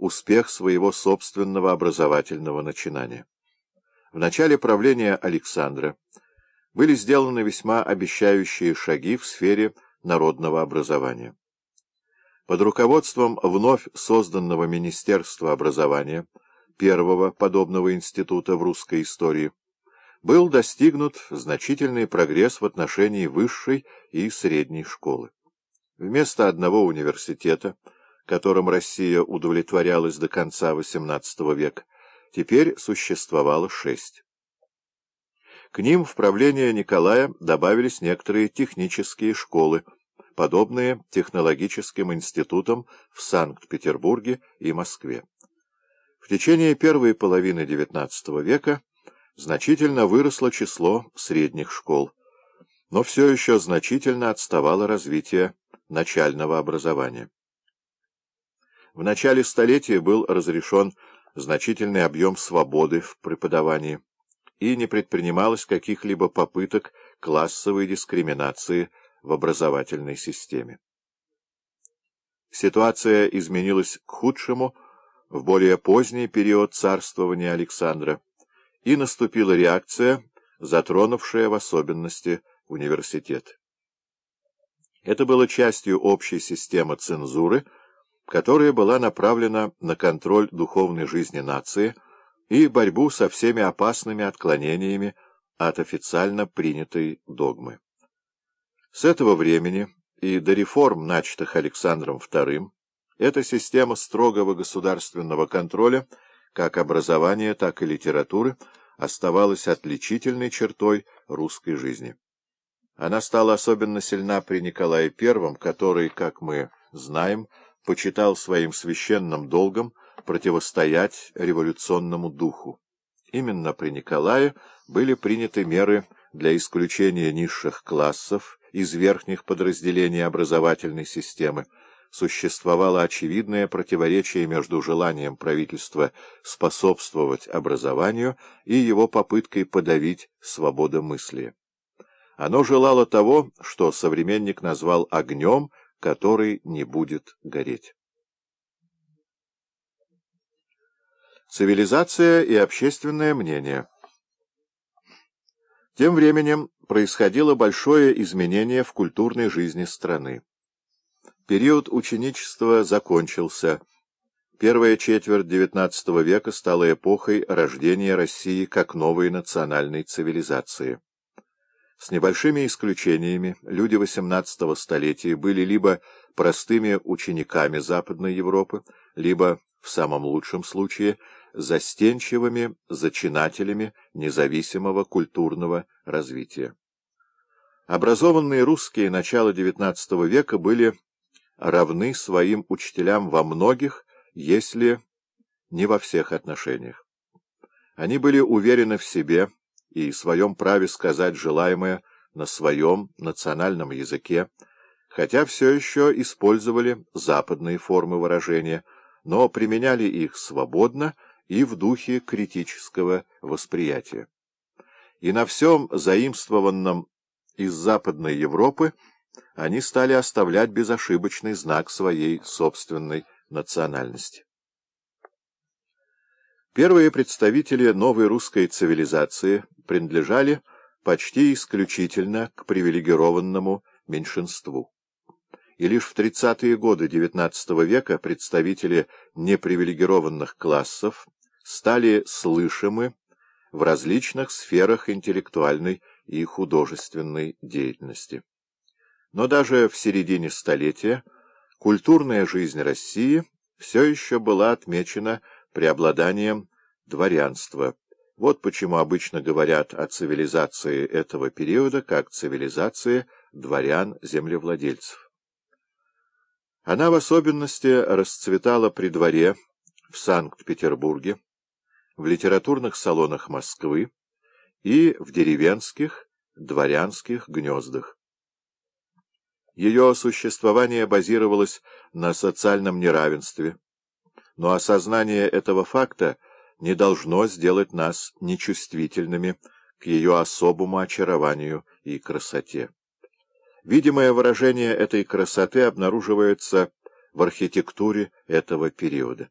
успех своего собственного образовательного начинания. В начале правления Александра были сделаны весьма обещающие шаги в сфере народного образования. Под руководством вновь созданного Министерства образования, первого подобного института в русской истории, был достигнут значительный прогресс в отношении высшей и средней школы. Вместо одного университета, которым Россия удовлетворялась до конца XVIII века, теперь существовало шесть. К ним в правление Николая добавились некоторые технические школы, подобные технологическим институтам в Санкт-Петербурге и Москве. В течение первой половины XIX века значительно выросло число средних школ, но все еще значительно отставало развитие начального образования. В начале столетия был разрешен значительный объем свободы в преподавании, и не предпринималось каких-либо попыток классовой дискриминации в образовательной системе. Ситуация изменилась к худшему в более поздний период царствования Александра, и наступила реакция, затронувшая в особенности университет. Это было частью общей системы цензуры, которая была направлена на контроль духовной жизни нации и борьбу со всеми опасными отклонениями от официально принятой догмы. С этого времени и до реформ, начатых Александром II, эта система строгого государственного контроля – как образования, так и литературы, оставалась отличительной чертой русской жизни. Она стала особенно сильна при Николае I, который, как мы знаем, почитал своим священным долгом противостоять революционному духу. Именно при Николае были приняты меры для исключения низших классов из верхних подразделений образовательной системы, существовало очевидное противоречие между желанием правительства способствовать образованию и его попыткой подавить свободомыслие. Оно желало того, что современник назвал огнем, который не будет гореть. Цивилизация и общественное мнение Тем временем происходило большое изменение в культурной жизни страны. Период ученичества закончился. Первая четверть XIX века стала эпохой рождения России как новой национальной цивилизации. С небольшими исключениями люди XVIII столетия были либо простыми учениками Западной Европы, либо, в самом лучшем случае, застенчивыми зачинателями независимого культурного развития. Образованные русские начала XIX века были равны своим учителям во многих, если не во всех отношениях. Они были уверены в себе и своем праве сказать желаемое на своем национальном языке, хотя все еще использовали западные формы выражения, но применяли их свободно и в духе критического восприятия. И на всем заимствованном из Западной Европы они стали оставлять безошибочный знак своей собственной национальности. Первые представители новой русской цивилизации принадлежали почти исключительно к привилегированному меньшинству. И лишь в 30-е годы XIX века представители непривилегированных классов стали слышимы в различных сферах интеллектуальной и художественной деятельности. Но даже в середине столетия культурная жизнь России все еще была отмечена преобладанием дворянства. Вот почему обычно говорят о цивилизации этого периода как цивилизации дворян-землевладельцев. Она в особенности расцветала при дворе в Санкт-Петербурге, в литературных салонах Москвы и в деревенских дворянских гнездах. Ее существование базировалось на социальном неравенстве, но осознание этого факта не должно сделать нас нечувствительными к ее особому очарованию и красоте. Видимое выражение этой красоты обнаруживается в архитектуре этого периода.